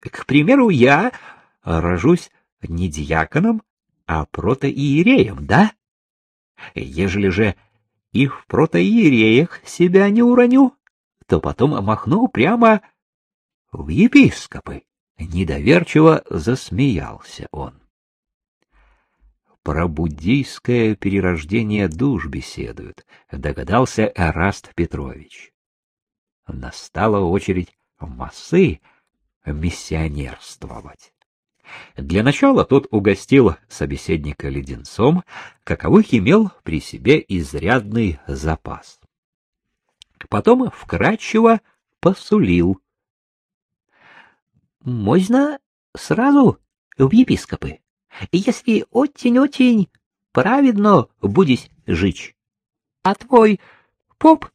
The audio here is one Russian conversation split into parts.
К примеру, я рожусь не диаконом, а протоиереем, да? Ежели же и в протоиереях себя не уроню, то потом махну прямо в епископы. Недоверчиво засмеялся он. Про буддийское перерождение душ беседуют, догадался Эраст Петрович. Настала очередь массы миссионерствовать. Для начала тот угостил собеседника леденцом, каковых имел при себе изрядный запас. Потом вкратчиво посулил. — Можно сразу в епископы, если очень-очень праведно будешь жить. А твой поп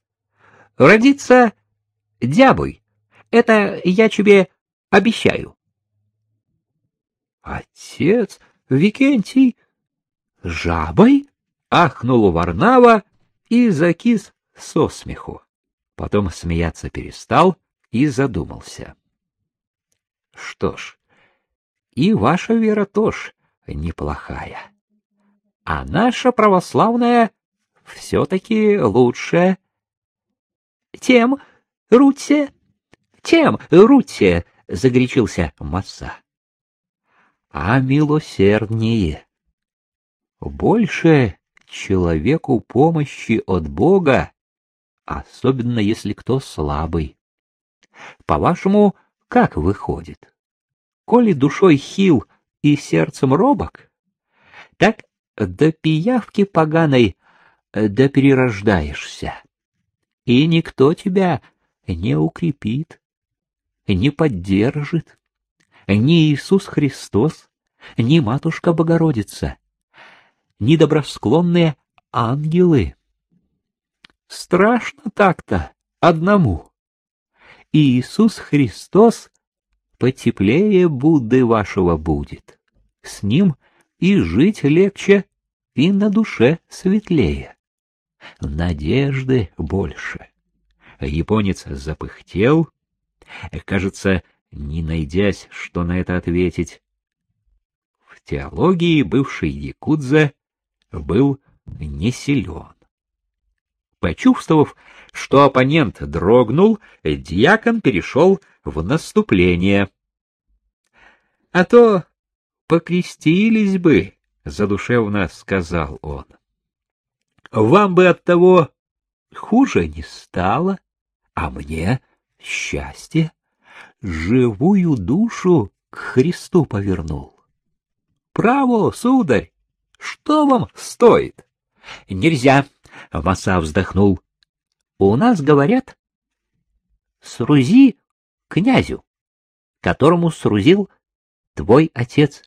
родится дябой. Это я тебе обещаю. Отец Викентий жабой? Ахнул Варнава и закис со смеху. Потом смеяться перестал и задумался. Что ж, и ваша вера тоже неплохая. А наша православная все-таки лучше. Тем, Рутте, тем, Рутте, — загорячился Масса а милосерднее. Больше человеку помощи от Бога, особенно если кто слабый. По-вашему, как выходит? Коли душой хил и сердцем робок, так до пиявки поганой да перерождаешься, и никто тебя не укрепит, не поддержит ни Иисус Христос, ни Матушка Богородица, ни добросклонные ангелы. Страшно так-то одному. Иисус Христос потеплее Будды вашего будет. С ним и жить легче, и на душе светлее. Надежды больше. Японец запыхтел, кажется, не найдясь, что на это ответить. В теологии бывший якудза был не силен. Почувствовав, что оппонент дрогнул, дьякон перешел в наступление. — А то покрестились бы, — задушевно сказал он. — Вам бы от того хуже не стало, а мне счастье живую душу к Христу повернул. Право, сударь, что вам стоит? Нельзя, Васа вздохнул. У нас говорят, срузи князю, которому срузил твой отец.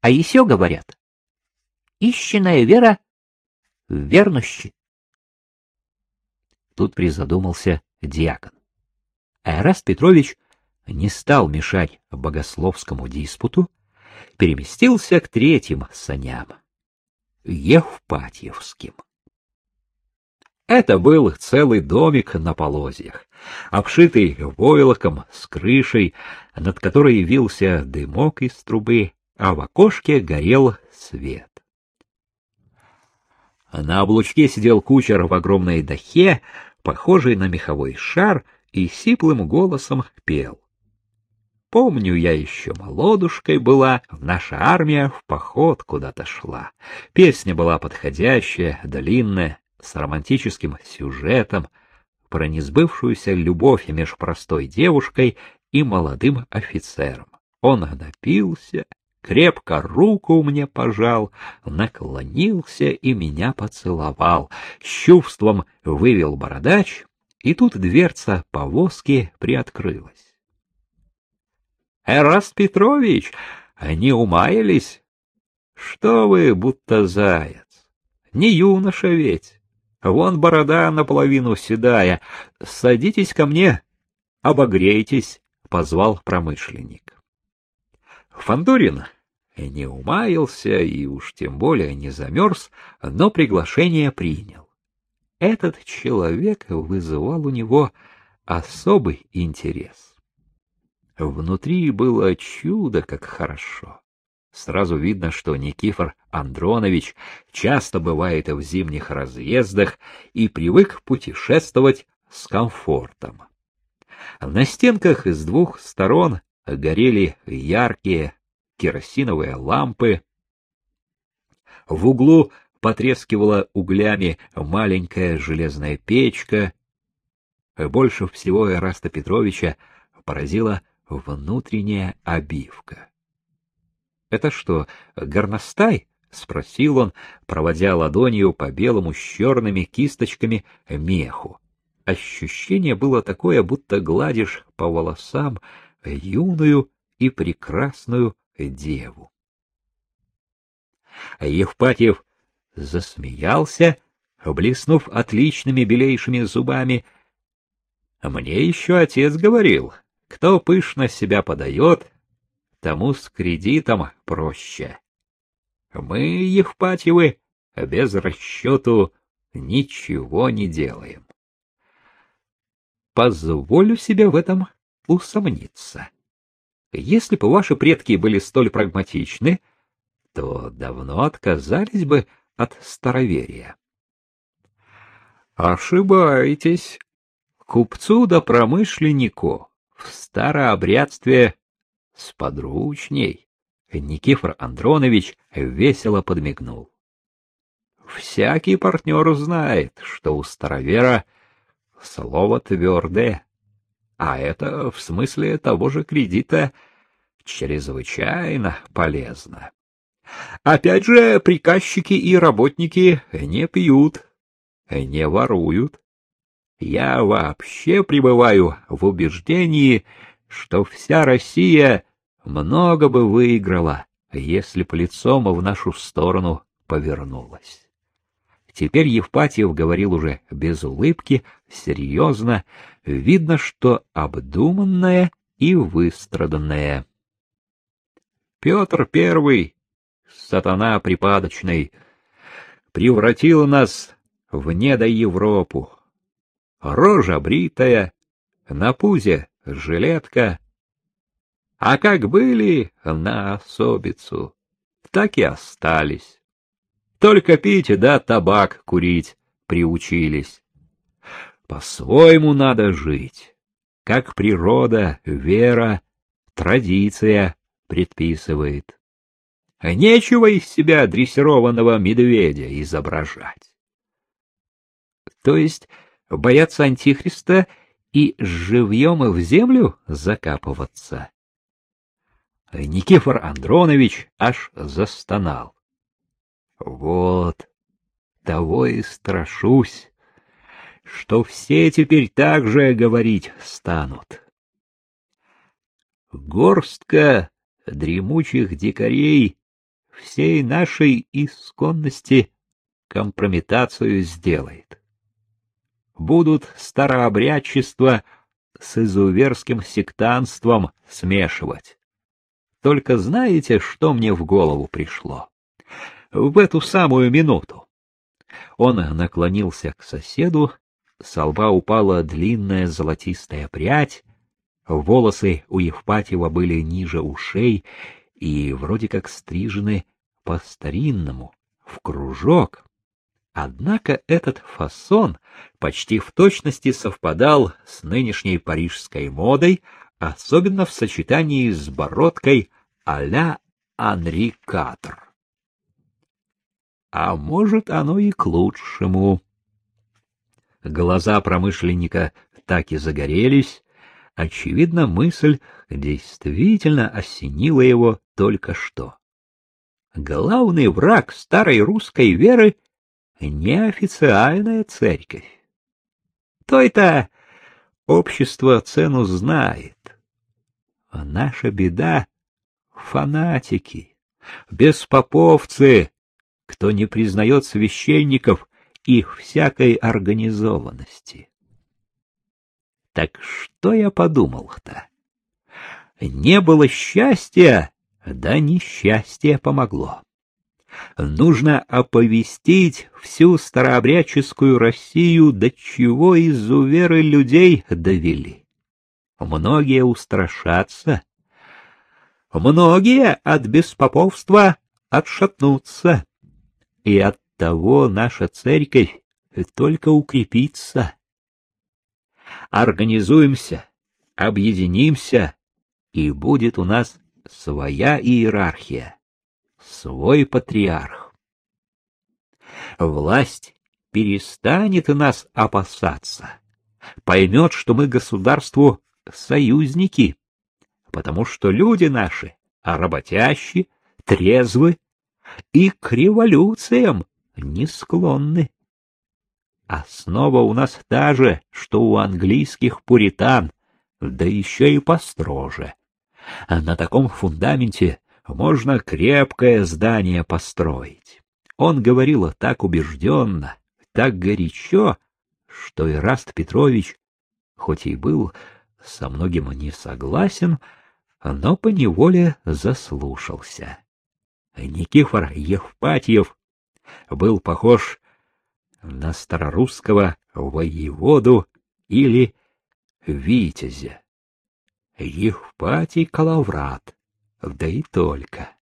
А еще говорят, истинная вера в верности. Тут призадумался диакон. Эраст Петрович не стал мешать богословскому диспуту, переместился к третьим саням — Евпатьевским. Это был целый домик на полозьях, обшитый войлоком с крышей, над которой явился дымок из трубы, а в окошке горел свет. На облучке сидел кучер в огромной дахе, похожий на меховой шар — и сиплым голосом пел. Помню, я еще молодушкой была, наша армия в поход куда-то шла. Песня была подходящая, длинная, с романтическим сюжетом, про несбывшуюся любовь между простой девушкой и молодым офицером. Он напился, крепко руку мне пожал, наклонился и меня поцеловал, с чувством вывел бородач, и тут дверца повозки приоткрылась. — Эраст Петрович, они умаялись? — Что вы, будто заяц? Не юноша ведь. Вон борода наполовину седая. Садитесь ко мне, обогрейтесь, — позвал промышленник. Фандорин не умаялся и уж тем более не замерз, но приглашение принял. Этот человек вызывал у него особый интерес. Внутри было чудо, как хорошо. Сразу видно, что Никифор Андронович часто бывает в зимних разъездах и привык путешествовать с комфортом. На стенках с двух сторон горели яркие керосиновые лампы. В углу потрескивала углями маленькая железная печка. Больше всего Эраста Петровича поразила внутренняя обивка. — Это что, горностай? — спросил он, проводя ладонью по белому с черными кисточками меху. Ощущение было такое, будто гладишь по волосам юную и прекрасную деву. Евпатьев засмеялся, блеснув отличными белейшими зубами. — Мне еще отец говорил, кто пышно себя подает, тому с кредитом проще. Мы, Евпатьевы, без расчету ничего не делаем позволю себе в этом усомниться. Если бы ваши предки были столь прагматичны, то давно отказались бы от староверия. Ошибаетесь. Купцу да промышленнику в старообрядстве сподручней. Никифор Андронович весело подмигнул. Всякий партнер знает, что у старовера — слово твердое, а это в смысле того же кредита чрезвычайно полезно. Опять же, приказчики и работники не пьют, не воруют. Я вообще пребываю в убеждении, что вся Россия много бы выиграла, если б лицом в нашу сторону повернулась. Теперь Евпатьев говорил уже без улыбки, серьезно, видно, что обдуманное и выстраданное. Петр Первый, сатана припадочный, превратил нас в недоевропу. Рожа бритая, на пузе жилетка. А как были на особицу, так и остались. Только пить да табак курить приучились. По-своему надо жить, как природа, вера, традиция предписывает. Нечего из себя дрессированного медведя изображать. То есть бояться Антихриста и живьем в землю закапываться? Никифор Андронович аж застонал. Вот, того и страшусь, что все теперь так же говорить станут. Горстка дремучих дикарей всей нашей исконности компрометацию сделает. Будут старообрядчество с изуверским сектанством смешивать. Только знаете, что мне в голову пришло? в эту самую минуту. Он наклонился к соседу, с лба упала длинная золотистая прядь, волосы у Евпатьева были ниже ушей и вроде как стрижены по-старинному, в кружок. Однако этот фасон почти в точности совпадал с нынешней парижской модой, особенно в сочетании с бородкой а-ля Анри Катр а может, оно и к лучшему. Глаза промышленника так и загорелись. Очевидно, мысль действительно осенила его только что. Главный враг старой русской веры — неофициальная церковь. То-то общество цену знает. А наша беда — фанатики, беспоповцы, кто не признает священников их всякой организованности. Так что я подумал-то? Не было счастья, да несчастье помогло. Нужно оповестить всю старообрядческую Россию, до чего изуверы людей довели. многие устрашатся, многие от беспоповства отшатнутся, и от того наша церковь только укрепится. Организуемся, объединимся, и будет у нас своя иерархия, свой патриарх. Власть перестанет нас опасаться, поймет, что мы государству союзники, потому что люди наши работящие, трезвы и к революциям не склонны. Основа у нас та же, что у английских пуритан, да еще и построже. А на таком фундаменте можно крепкое здание построить. Он говорил так убежденно, так горячо, что Ираст Петрович, хоть и был со многим не согласен, но поневоле заслушался. Никифор Евпатьев был похож на старорусского воеводу или витязя. Евпатий Калаврат, да и только.